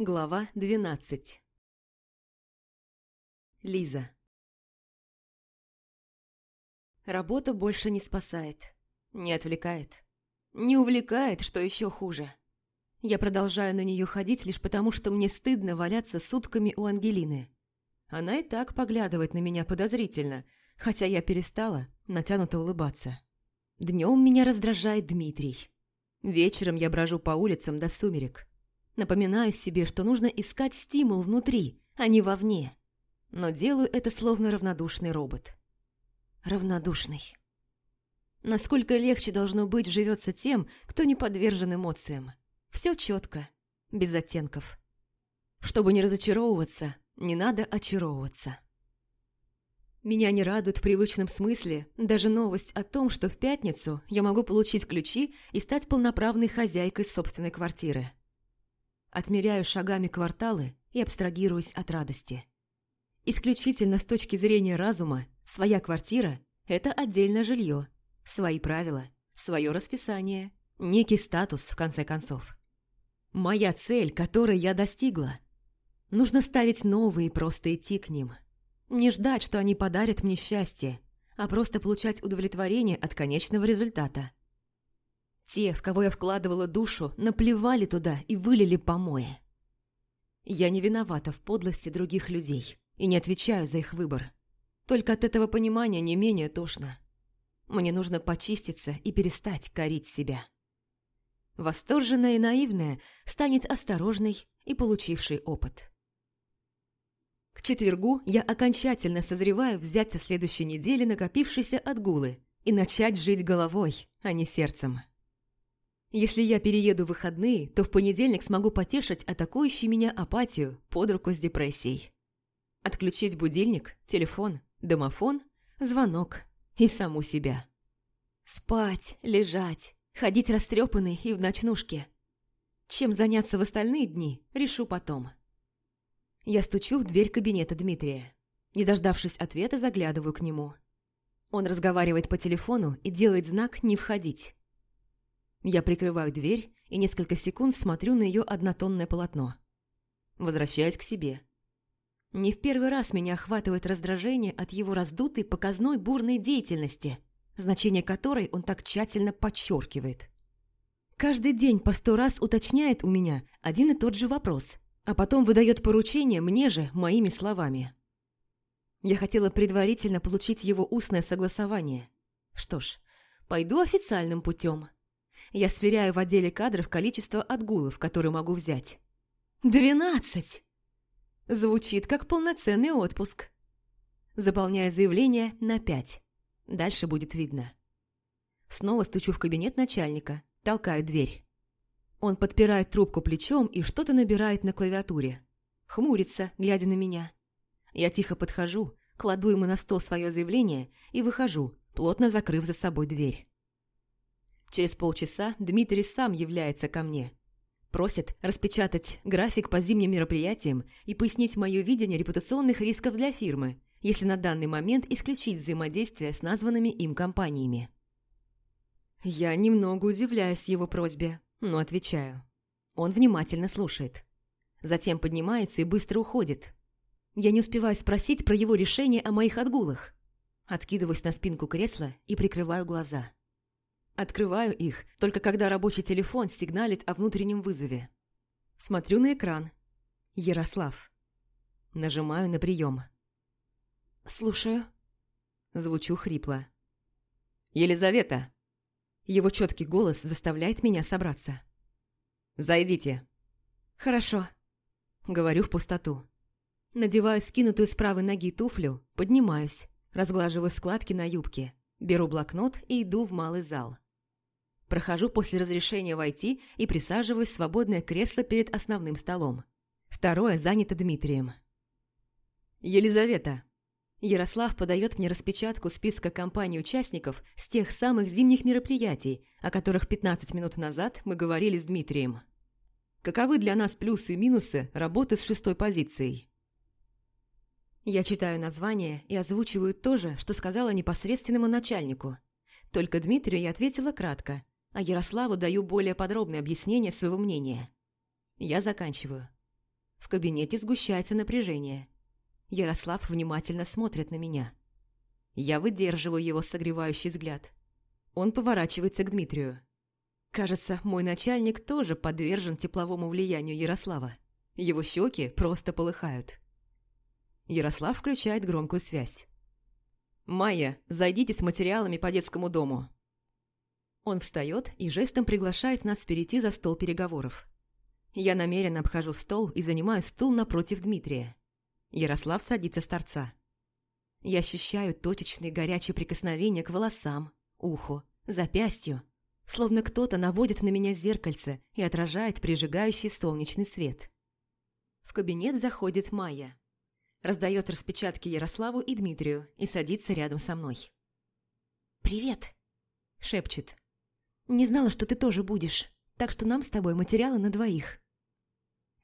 Глава 12 Лиза Работа больше не спасает, не отвлекает, не увлекает, что еще хуже. Я продолжаю на нее ходить лишь потому, что мне стыдно валяться сутками у Ангелины. Она и так поглядывает на меня подозрительно, хотя я перестала натянуто улыбаться. Днем меня раздражает Дмитрий. Вечером я брожу по улицам до сумерек. Напоминаю себе, что нужно искать стимул внутри, а не вовне. Но делаю это словно равнодушный робот. Равнодушный. Насколько легче должно быть живется тем, кто не подвержен эмоциям. Все четко, без оттенков. Чтобы не разочаровываться, не надо очаровываться. Меня не радует в привычном смысле даже новость о том, что в пятницу я могу получить ключи и стать полноправной хозяйкой собственной квартиры. Отмеряю шагами кварталы и абстрагируюсь от радости. Исключительно с точки зрения разума, своя квартира – это отдельное жилье, свои правила, свое расписание, некий статус, в конце концов. Моя цель, которой я достигла. Нужно ставить новые и просто идти к ним. Не ждать, что они подарят мне счастье, а просто получать удовлетворение от конечного результата – те, в кого я вкладывала душу, наплевали туда и вылили помои. Я не виновата в подлости других людей и не отвечаю за их выбор. Только от этого понимания не менее тошно. Мне нужно почиститься и перестать корить себя. Восторженная и наивная станет осторожной и получившей опыт. К четвергу я окончательно созреваю взять со следующей недели накопившиеся отгулы и начать жить головой, а не сердцем. Если я перееду в выходные, то в понедельник смогу потешить атакующую меня апатию под руку с депрессией. Отключить будильник, телефон, домофон, звонок и саму себя. Спать, лежать, ходить растрепанный и в ночнушке. Чем заняться в остальные дни, решу потом. Я стучу в дверь кабинета Дмитрия. Не дождавшись ответа, заглядываю к нему. Он разговаривает по телефону и делает знак «не входить». Я прикрываю дверь и несколько секунд смотрю на ее однотонное полотно. Возвращаюсь к себе. Не в первый раз меня охватывает раздражение от его раздутой показной бурной деятельности, значение которой он так тщательно подчеркивает. Каждый день по сто раз уточняет у меня один и тот же вопрос, а потом выдает поручение мне же моими словами. Я хотела предварительно получить его устное согласование. Что ж, пойду официальным путем. Я сверяю в отделе кадров количество отгулов, которые могу взять. «Двенадцать!» Звучит как полноценный отпуск. Заполняю заявление на пять. Дальше будет видно. Снова стучу в кабинет начальника, толкаю дверь. Он подпирает трубку плечом и что-то набирает на клавиатуре. Хмурится, глядя на меня. Я тихо подхожу, кладу ему на стол свое заявление и выхожу, плотно закрыв за собой дверь. Через полчаса Дмитрий сам является ко мне. Просит распечатать график по зимним мероприятиям и пояснить мое видение репутационных рисков для фирмы, если на данный момент исключить взаимодействие с названными им компаниями. Я немного удивляюсь его просьбе, но отвечаю. Он внимательно слушает. Затем поднимается и быстро уходит. Я не успеваю спросить про его решение о моих отгулах. Откидываюсь на спинку кресла и прикрываю глаза. Открываю их, только когда рабочий телефон сигналит о внутреннем вызове. Смотрю на экран. Ярослав. Нажимаю на прием. «Слушаю». Звучу хрипло. «Елизавета!» Его четкий голос заставляет меня собраться. «Зайдите». «Хорошо», — говорю в пустоту. Надеваю скинутую с правой ноги туфлю, поднимаюсь, разглаживаю складки на юбке, беру блокнот и иду в малый зал. Прохожу после разрешения войти и присаживаюсь в свободное кресло перед основным столом. Второе занято Дмитрием. «Елизавета». Ярослав подает мне распечатку списка компаний-участников с тех самых зимних мероприятий, о которых 15 минут назад мы говорили с Дмитрием. Каковы для нас плюсы и минусы работы с шестой позицией? Я читаю название и озвучиваю то же, что сказала непосредственному начальнику. Только Дмитрию я ответила кратко, а Ярославу даю более подробное объяснение своего мнения. Я заканчиваю. В кабинете сгущается напряжение. Ярослав внимательно смотрит на меня. Я выдерживаю его согревающий взгляд. Он поворачивается к Дмитрию. Кажется, мой начальник тоже подвержен тепловому влиянию Ярослава. Его щеки просто полыхают. Ярослав включает громкую связь. «Майя, зайдите с материалами по детскому дому». Он встает и жестом приглашает нас перейти за стол переговоров. Я намеренно обхожу стол и занимаю стул напротив Дмитрия. Ярослав садится с торца. Я ощущаю точечные горячие прикосновения к волосам, уху, запястью, словно кто-то наводит на меня зеркальце и отражает прижигающий солнечный свет. В кабинет заходит Майя. Раздает распечатки Ярославу и Дмитрию и садится рядом со мной. «Привет!» – шепчет. «Не знала, что ты тоже будешь, так что нам с тобой материалы на двоих».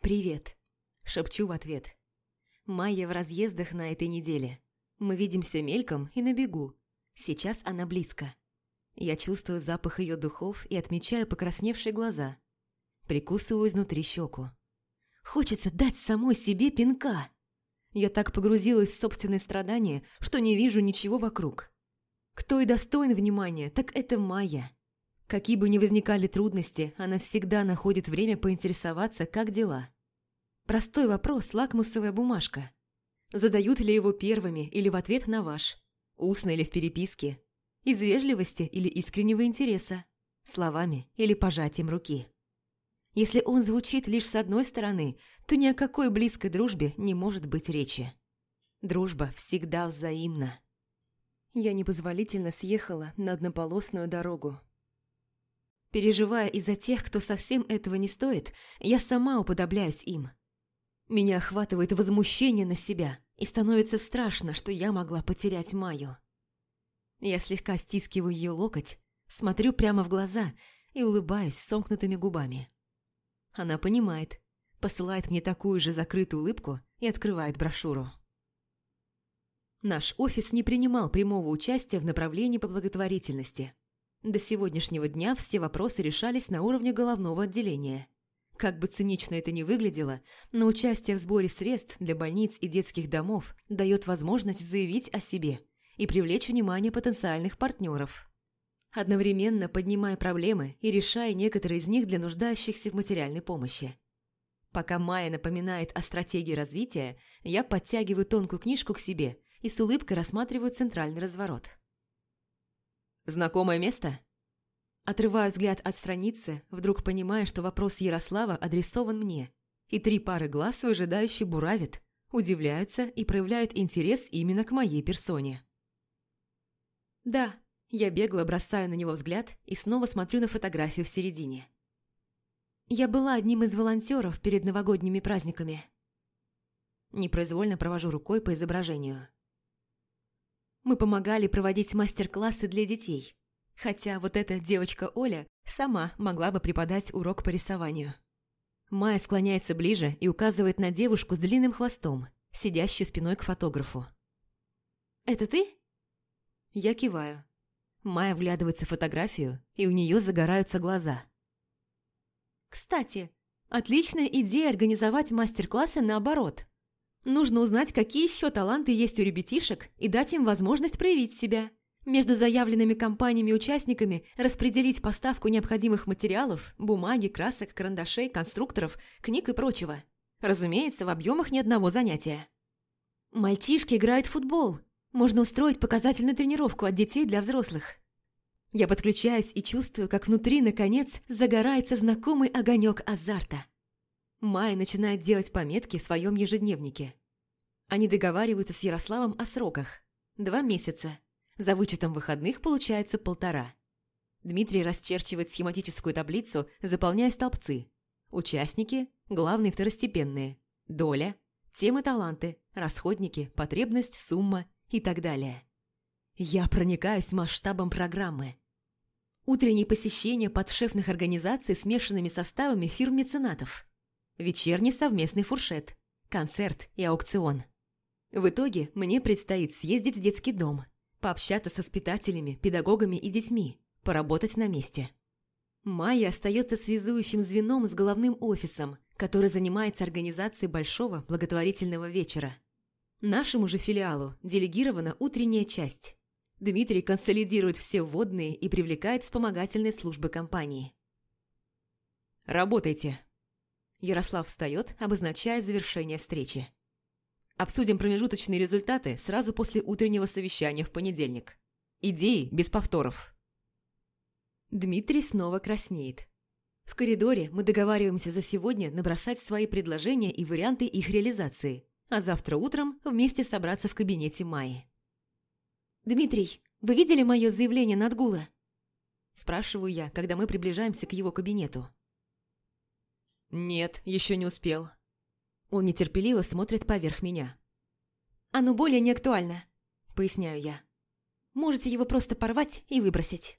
«Привет!» – шепчу в ответ. Майя в разъездах на этой неделе. Мы видимся мельком и на бегу. Сейчас она близко. Я чувствую запах ее духов и отмечаю покрасневшие глаза. Прикусываю изнутри щеку. Хочется дать самой себе пинка. Я так погрузилась в собственные страдания, что не вижу ничего вокруг. Кто и достоин внимания, так это Майя. Какие бы ни возникали трудности, она всегда находит время поинтересоваться, как дела. Простой вопрос – лакмусовая бумажка. Задают ли его первыми или в ответ на ваш? Устно или в переписке? Из вежливости или искреннего интереса? Словами или пожатием руки? Если он звучит лишь с одной стороны, то ни о какой близкой дружбе не может быть речи. Дружба всегда взаимна. Я непозволительно съехала на однополосную дорогу. Переживая из-за тех, кто совсем этого не стоит, я сама уподобляюсь им. Меня охватывает возмущение на себя, и становится страшно, что я могла потерять Майю. Я слегка стискиваю ее локоть, смотрю прямо в глаза и улыбаюсь сомкнутыми губами. Она понимает, посылает мне такую же закрытую улыбку и открывает брошюру. Наш офис не принимал прямого участия в направлении по благотворительности. До сегодняшнего дня все вопросы решались на уровне головного отделения. Как бы цинично это ни выглядело, но участие в сборе средств для больниц и детских домов дает возможность заявить о себе и привлечь внимание потенциальных партнеров одновременно поднимая проблемы и решая некоторые из них для нуждающихся в материальной помощи. Пока Майя напоминает о стратегии развития, я подтягиваю тонкую книжку к себе и с улыбкой рассматриваю центральный разворот. «Знакомое место?» Отрываю взгляд от страницы, вдруг понимая, что вопрос Ярослава адресован мне, и три пары глаз выжидающие буравят, удивляются и проявляют интерес именно к моей персоне. «Да», я бегло бросаю на него взгляд и снова смотрю на фотографию в середине. Я была одним из волонтеров перед новогодними праздниками. Непроизвольно провожу рукой по изображению. Мы помогали проводить мастер-классы для детей, хотя вот эта девочка Оля сама могла бы преподать урок по рисованию. Майя склоняется ближе и указывает на девушку с длинным хвостом, сидящую спиной к фотографу. «Это ты?» Я киваю. Майя вглядывается в фотографию, и у нее загораются глаза. «Кстати, отличная идея организовать мастер-классы наоборот. Нужно узнать, какие еще таланты есть у ребятишек, и дать им возможность проявить себя. Между заявленными компаниями-участниками распределить поставку необходимых материалов, бумаги, красок, карандашей, конструкторов, книг и прочего. Разумеется, в объемах ни одного занятия. Мальчишки играют в футбол, можно устроить показательную тренировку от детей для взрослых. Я подключаюсь и чувствую, как внутри, наконец, загорается знакомый огонек азарта. Майя начинает делать пометки в своем ежедневнике. Они договариваются с Ярославом о сроках. Два месяца. За вычетом выходных получается полтора. Дмитрий расчерчивает схематическую таблицу, заполняя столбцы. Участники, главные второстепенные, доля, темы таланты, расходники, потребность, сумма и так далее. Я проникаюсь масштабом программы. Утренние посещения подшефных организаций смешанными составами фирм-меценатов. Вечерний совместный фуршет, концерт и аукцион. В итоге мне предстоит съездить в детский дом, пообщаться с воспитателями, педагогами и детьми, поработать на месте. Майя остается связующим звеном с головным офисом, который занимается организацией большого благотворительного вечера. Нашему же филиалу делегирована утренняя часть. Дмитрий консолидирует все вводные и привлекает вспомогательные службы компании. «Работайте!» Ярослав встает, обозначая завершение встречи. Обсудим промежуточные результаты сразу после утреннего совещания в понедельник. Идеи без повторов. Дмитрий снова краснеет. В коридоре мы договариваемся за сегодня набросать свои предложения и варианты их реализации, а завтра утром вместе собраться в кабинете Майи. «Дмитрий, вы видели мое заявление на отгула?» Спрашиваю я, когда мы приближаемся к его кабинету. «Нет, еще не успел». Он нетерпеливо смотрит поверх меня. «Оно более не актуально», — поясняю я. «Можете его просто порвать и выбросить».